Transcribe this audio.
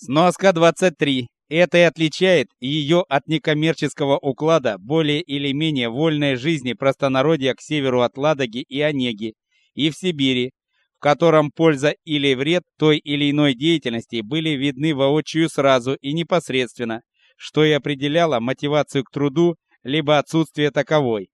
Сноска 23. Это и отличает ее от некоммерческого уклада более или менее вольной жизни простонародья к северу от Ладоги и Онеги и в Сибири, в котором польза или вред той или иной деятельности были видны воочию сразу и непосредственно, что и определяло мотивацию к труду либо отсутствие таковой.